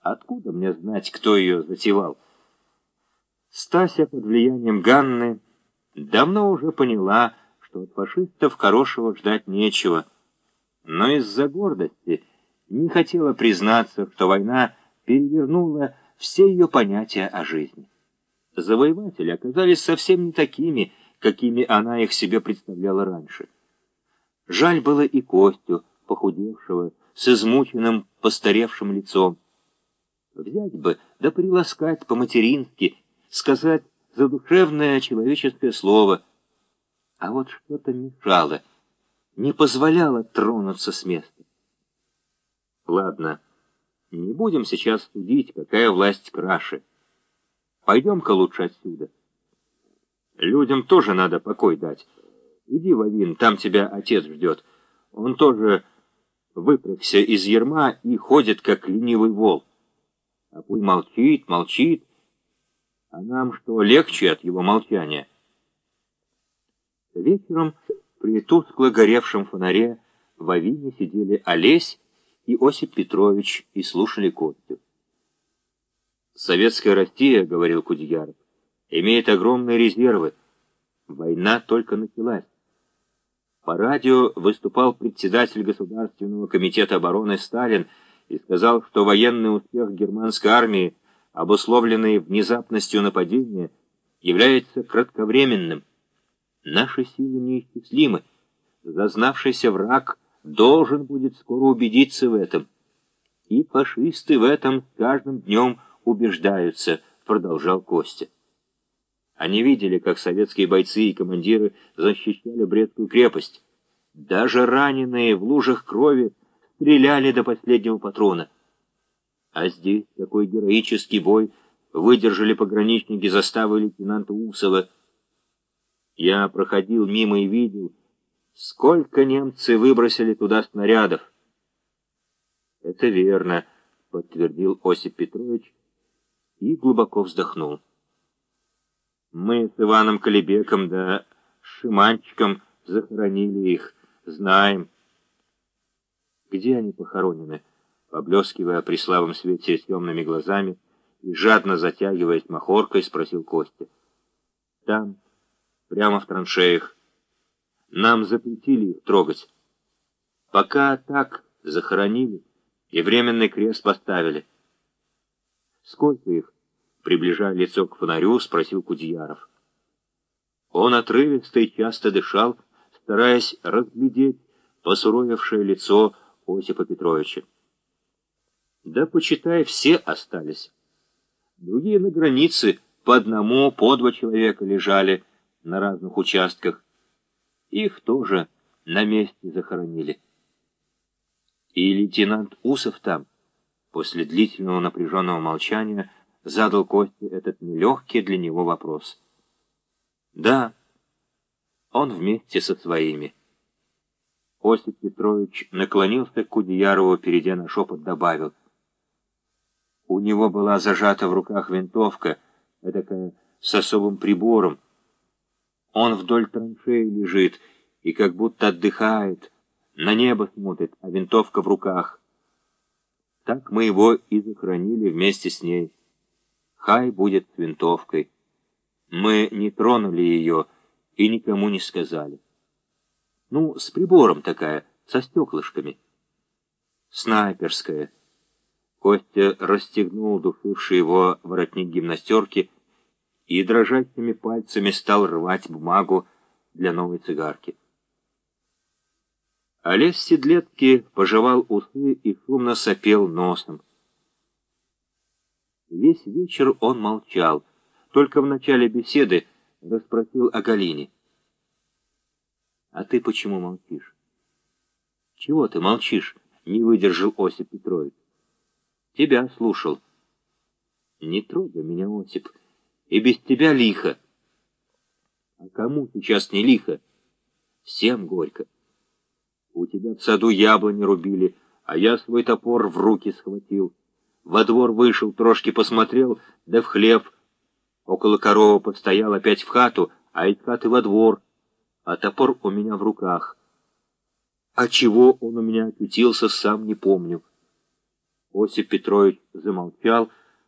Откуда мне знать, кто ее затевал? Стася под влиянием Ганны давно уже поняла, что от фашистов хорошего ждать нечего, но из-за гордости не хотела признаться, что война перевернула все ее понятия о жизни. Завоеватели оказались совсем не такими, какими она их себе представляла раньше. Жаль было и Костю, похудевшего, с измученным, постаревшим лицом. Взять бы, да приласкать по-матерински, сказать задушевное человеческое слово. А вот что-то мешало, не позволяло тронуться с места. Ладно, не будем сейчас судить, какая власть краше. Пойдем-ка лучше отсюда. Людям тоже надо покой дать. Иди, Вавин, там тебя отец ждет. Он тоже выпрягся из ерма и ходит, как ленивый вол. А пусть молчит, молчит. А нам что, легче от его молчания? Вечером при тускло горевшем фонаре в Авине сидели Олесь и Осип Петрович и слушали Костю. «Советская Россия, — говорил Кудеяров, — имеет огромные резервы. Война только началась. По радио выступал председатель Государственного комитета обороны Сталин и сказал, что военный успех германской армии, обусловленный внезапностью нападения, является кратковременным. Наши силы неисчислимы. Зазнавшийся враг должен будет скоро убедиться в этом. И фашисты в этом каждым днем убеждаются, продолжал Костя. Они видели, как советские бойцы и командиры защищали Брестскую крепость. Даже раненые в лужах крови стреляли до последнего патрона. А здесь такой героический бой выдержали пограничники заставы лейтенанта Усова. Я проходил мимо и видел, сколько немцы выбросили туда снарядов. Это верно, подтвердил Осип Петрович и глубоко вздохнул. Мы с Иваном Колебеком да Шиманчиком захоронили их, знаем. Где они похоронены? Поблескивая при слабом свете темными глазами и жадно затягиваясь махоркой, спросил Костя. Там, прямо в траншеях. Нам запретили их трогать. Пока так захоронили и временный крест поставили. Сколько их? приближая лицо к фонарю, спросил Кудьяров. Он отрывисто и часто дышал, стараясь разглядеть посуровевшее лицо Осипа Петровича. Да, почитай, все остались. Другие на границе по одному, по два человека лежали на разных участках. Их тоже на месте захоронили. И лейтенант Усов там, после длительного напряженного молчания, задал Косте этот нелегкий для него вопрос. Да, он вместе со своими. Осип Петрович наклонился к Кудеярову, перейдя на шепот, добавил. У него была зажата в руках винтовка, такая с особым прибором. Он вдоль траншеи лежит и как будто отдыхает, на небо смотрит, а винтовка в руках. Так мы его и захоронили вместе с ней. Хай будет с винтовкой. Мы не тронули ее и никому не сказали. Ну, с прибором такая, со стеклышками. Снайперская. Костя расстегнул душивший его воротник гимнастерки и дрожащими пальцами стал рвать бумагу для новой цигарки. Олесь Седлетки пожевал усы и шумно сопел носом. Весь вечер он молчал, только в начале беседы расспросил о Галине. «А ты почему молчишь?» «Чего ты молчишь?» — не выдержал Осип Петрович. «Тебя слушал». «Не трогай меня, Осип, и без тебя лихо». «А кому сейчас не лихо?» «Всем горько. У тебя в саду яблони рубили, а я свой топор в руки схватил». Во двор вышел, трошки посмотрел, да в хлеб. Около коровы постоял опять в хату, а из хаты во двор, а топор у меня в руках. А чего он у меня очутился, сам не помню. Осип Петрович замолчал